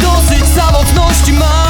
Dosyć samotności mam.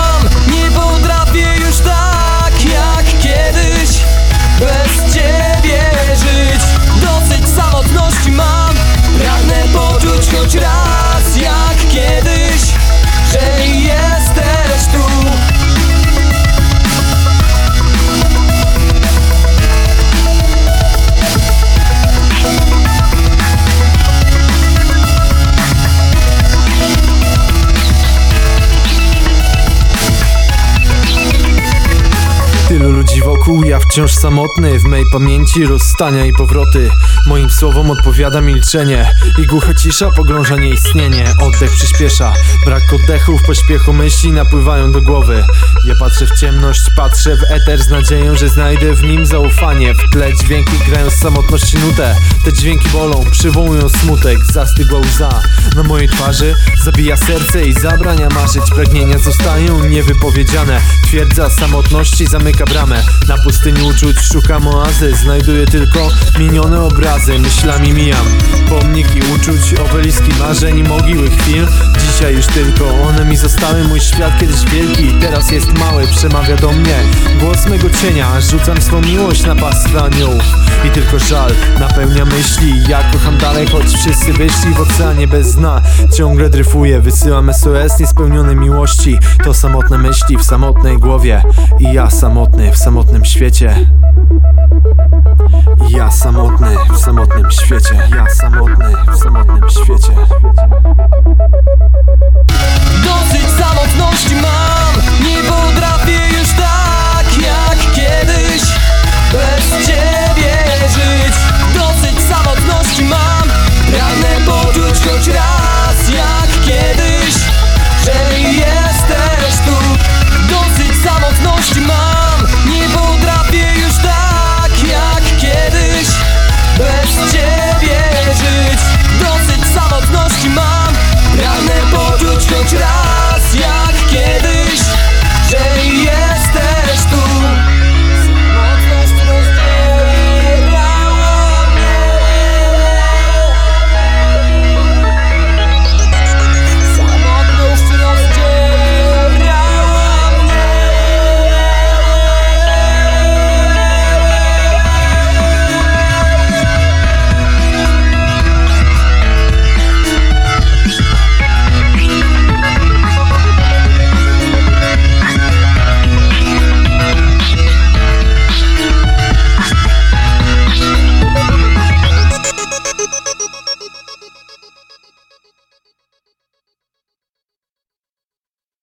never wokół, ja wciąż samotny W mej pamięci rozstania i powroty. Moim słowom odpowiada milczenie I głucha cisza pogrąża nieistnienie. Oddech przyspiesza, brak oddechu W pośpiechu myśli napływają do głowy. Ja patrzę w ciemność, patrzę w eter Z nadzieją, że znajdę w nim zaufanie. W tle dźwięki grają z samotności nutę. Te dźwięki bolą, przywołują smutek. Zastygła łza na mojej twarzy Zabija serce i zabrania marzyć. Pragnienia zostają niewypowiedziane. Twierdza samotności zamyka bramę. Na pustyni uczuć szukam oazy Znajduję tylko minione obrazy Myślami mijam. Pomniki uczuć Obeliski marzeń i mogiły chwil. Dzisiaj już tylko one mi zostały. Mój świat kiedyś wielki, teraz jest mały. Przemawia do mnie głos mego cienia. Rzucam swą miłość na pastwę aniołów I tylko żal napełnia myśli. Ja kocham dalej, choć wszyscy wyszli W oceanie bez dna. Ciągle dryfuję, wysyłam SOS Niespełnione miłości. To samotne myśli w samotnej głowie. I ja samotny w samotnym świecie ja samotny w samotnym świecie. Ja samotny w samotnym świecie